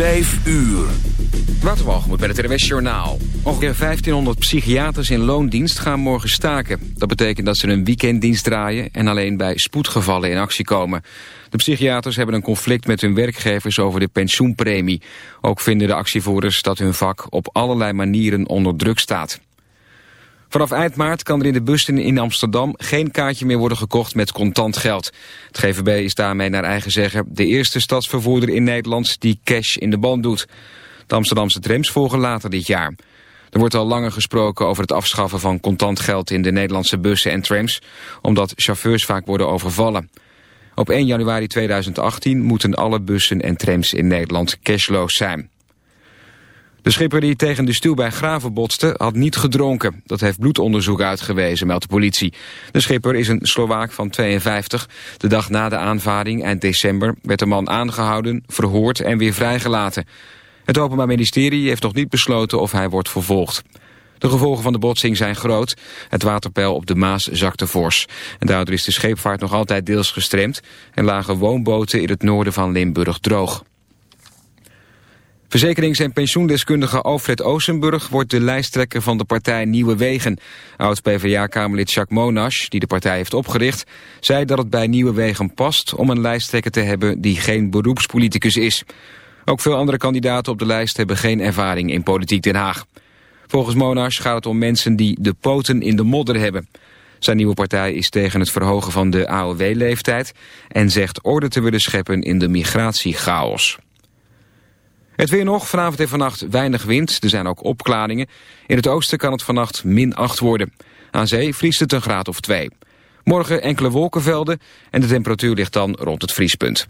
Vijf uur. Waterwalgemoed bij het RWS Journaal. Ongeveer 1500 psychiaters in loondienst gaan morgen staken. Dat betekent dat ze een weekenddienst draaien... en alleen bij spoedgevallen in actie komen. De psychiaters hebben een conflict met hun werkgevers over de pensioenpremie. Ook vinden de actievoerders dat hun vak op allerlei manieren onder druk staat. Vanaf eind maart kan er in de bussen in Amsterdam geen kaartje meer worden gekocht met contant geld. Het GVB is daarmee naar eigen zeggen de eerste stadsvervoerder in Nederland die cash in de band doet. De Amsterdamse trams volgen later dit jaar. Er wordt al langer gesproken over het afschaffen van contant geld in de Nederlandse bussen en trams, omdat chauffeurs vaak worden overvallen. Op 1 januari 2018 moeten alle bussen en trams in Nederland cashloos zijn. De schipper die tegen de stuw bij Graven botste had niet gedronken. Dat heeft bloedonderzoek uitgewezen, meldt de politie. De schipper is een Slovaak van 52. De dag na de aanvaring, eind december, werd de man aangehouden, verhoord en weer vrijgelaten. Het Openbaar Ministerie heeft nog niet besloten of hij wordt vervolgd. De gevolgen van de botsing zijn groot. Het waterpeil op de Maas zakte fors. En daardoor is de scheepvaart nog altijd deels gestremd... en lagen woonboten in het noorden van Limburg droog. Verzekerings- en pensioendeskundige Alfred Oosenburg wordt de lijsttrekker van de partij Nieuwe Wegen. Oud-PVA-kamerlid Jacques Monash, die de partij heeft opgericht, zei dat het bij Nieuwe Wegen past om een lijsttrekker te hebben die geen beroepspoliticus is. Ook veel andere kandidaten op de lijst hebben geen ervaring in politiek Den Haag. Volgens Monash gaat het om mensen die de poten in de modder hebben. Zijn nieuwe partij is tegen het verhogen van de AOW-leeftijd en zegt orde te willen scheppen in de migratiechaos. Het weer nog, vanavond en vannacht weinig wind. Er zijn ook opklaringen. In het oosten kan het vannacht min 8 worden. Aan zee vriest het een graad of 2. Morgen enkele wolkenvelden en de temperatuur ligt dan rond het vriespunt.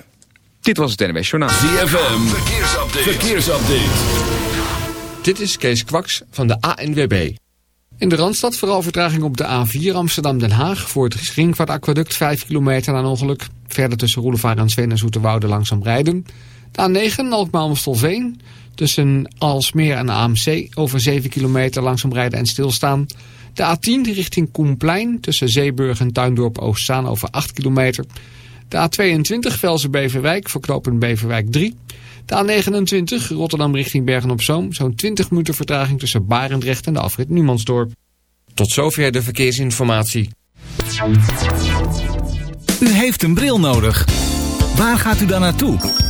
Dit was het NWS Journaal. ZFM, verkeersupdate. verkeersupdate. Dit is Kees Kwaks van de ANWB. In de Randstad vooral vertraging op de A4 Amsterdam-Den Haag... voor het Ringvaartaquaduct 5 kilometer na een ongeluk. Verder tussen Roelevaar en Zween en Zoeterwoude langzaam rijden... De A9 Alkmaar-Amstelveen. Tussen Alsmeer en AMC over 7 kilometer langzaam rijden en stilstaan. De A10 richting Koenplein tussen Zeeburg en Tuindorp Oostzaan over 8 kilometer. De A22 Velzen-Beverwijk voor knooppunt Beverwijk 3. De A29 Rotterdam richting Bergen-op-Zoom. Zo'n 20 minuten vertraging tussen Barendrecht en de afrit Numansdorp. Tot zover de verkeersinformatie. U heeft een bril nodig. Waar gaat u dan naartoe?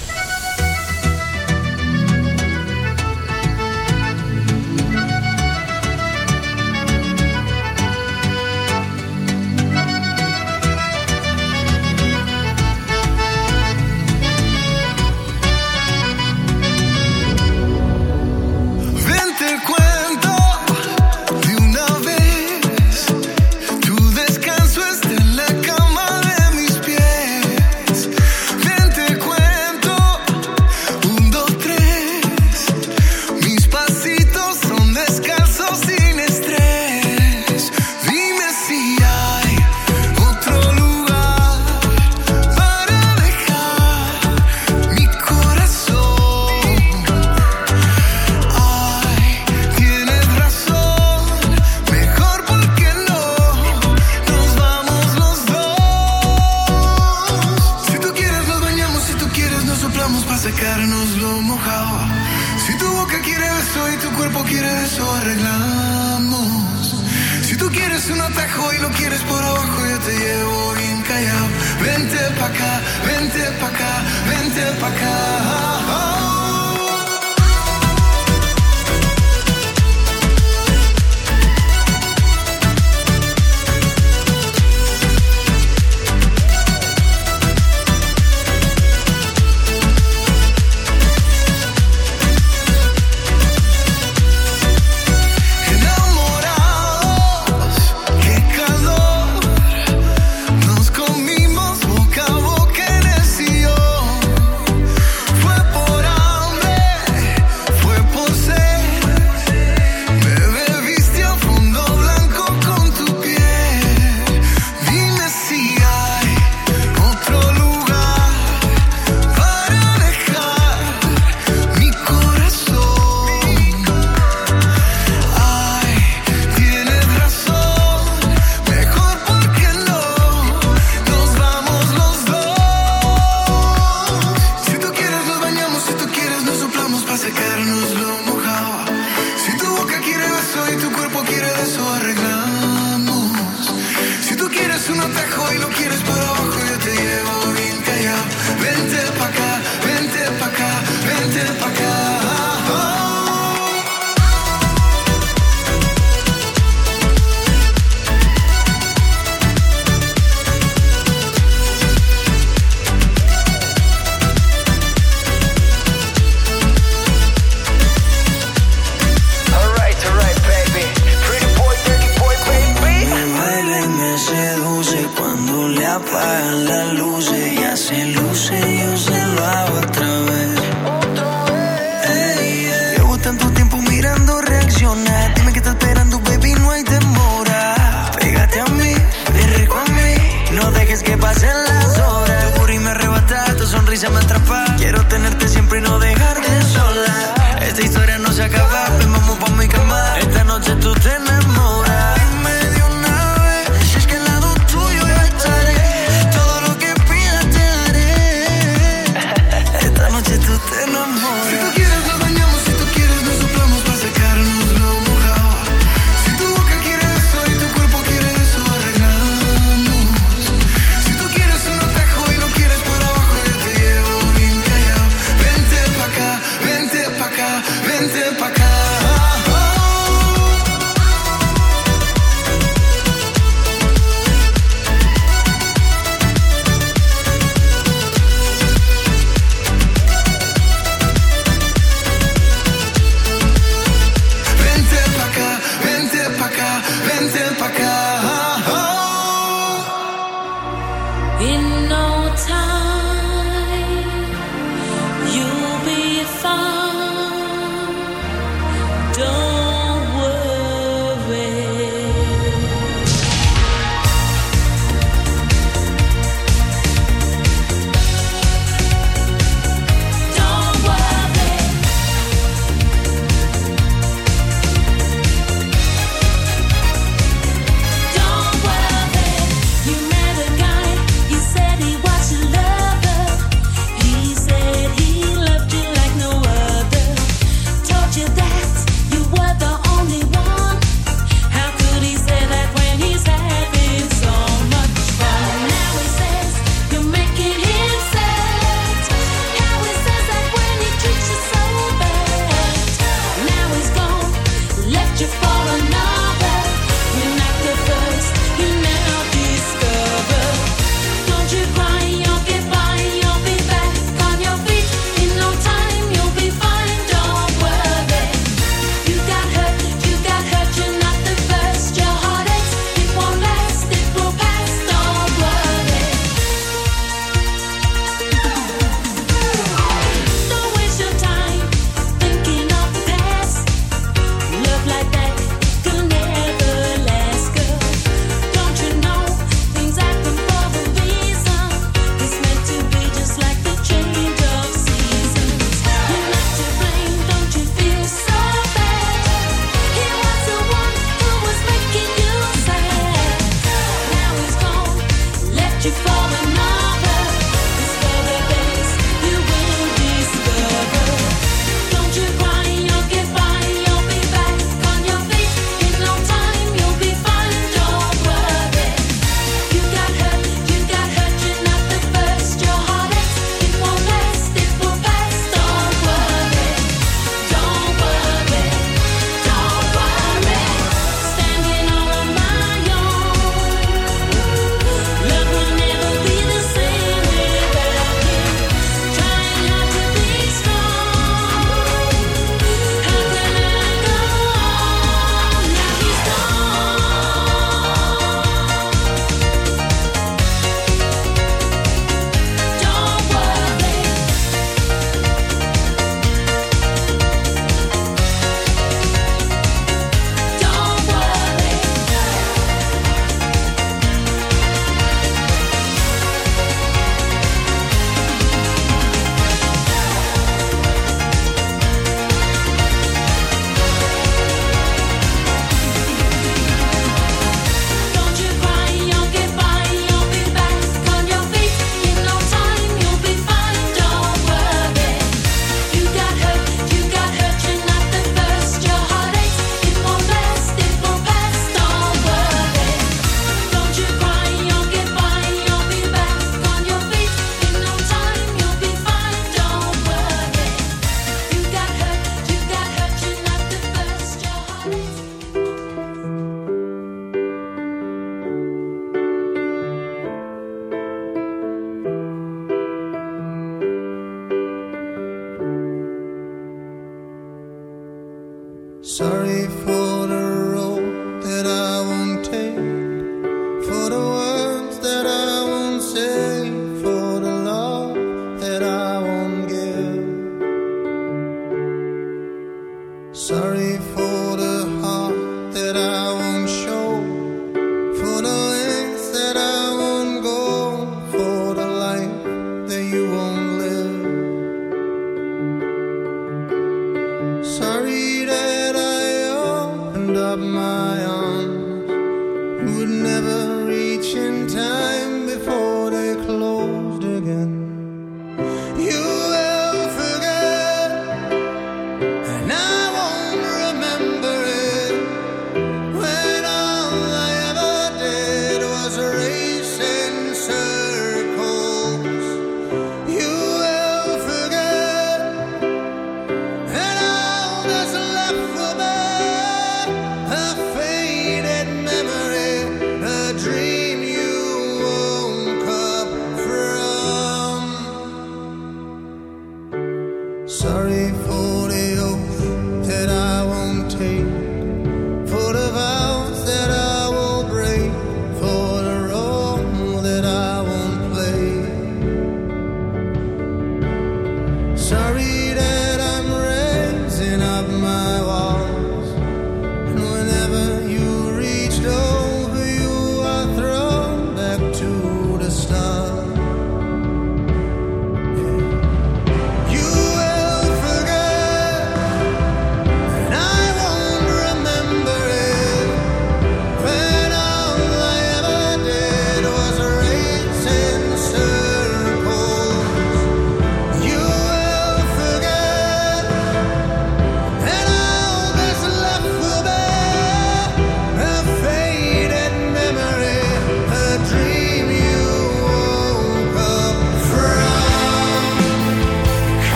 pasen las horas. Tu burro y me arrebata, tu sonrisa me atrapa. Quiero tenerte siempre y no dejarte sola. Esta historia no se acaba, pues vamos pa' mi cama. Esta noche tú te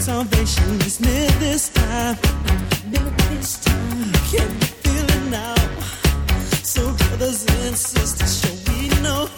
salvation is near this time. Near this time. Can you feel it now? So brothers and sisters, show we know.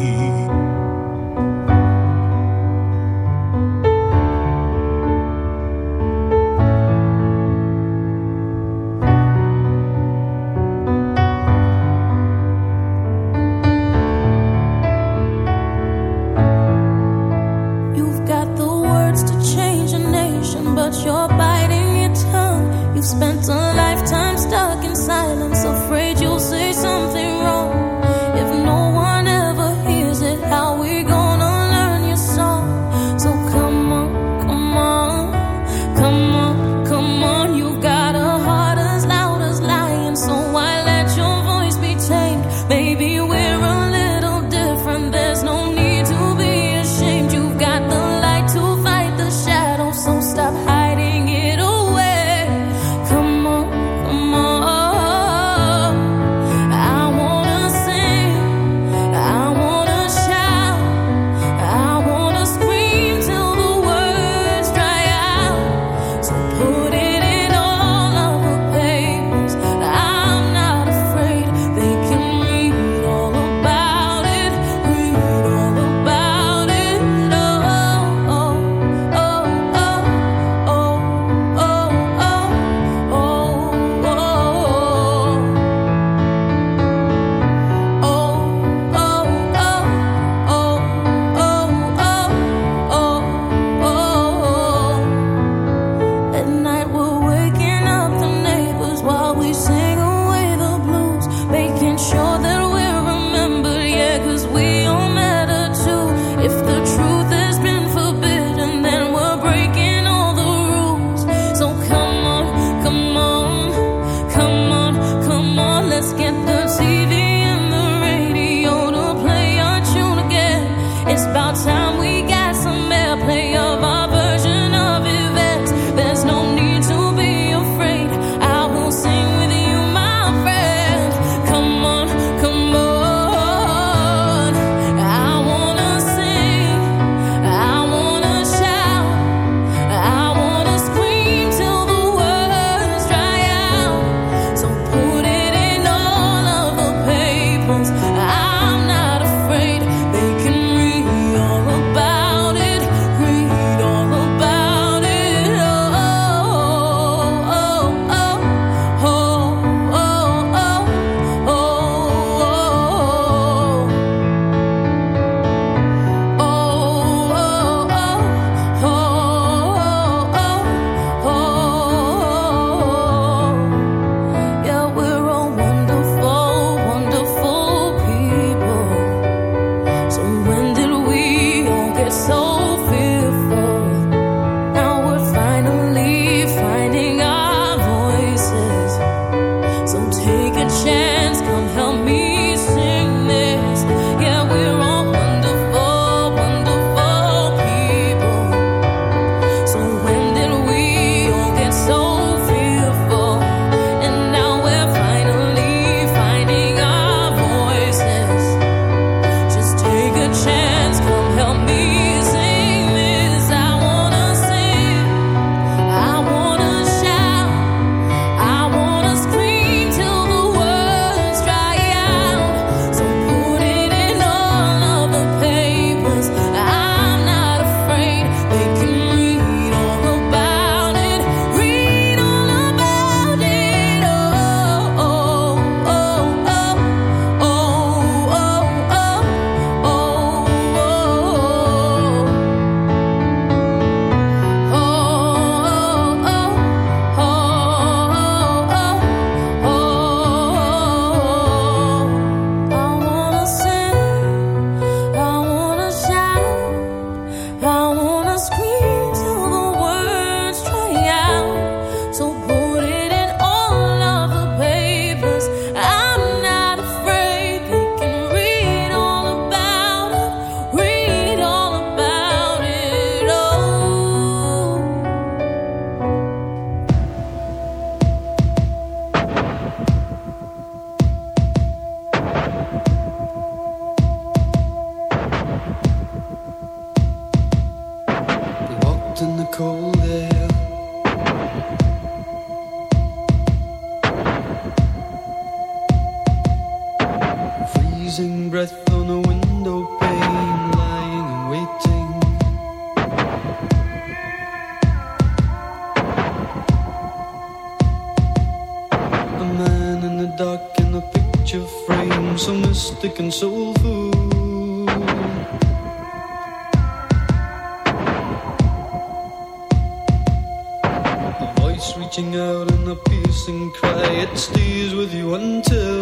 It stays with you until.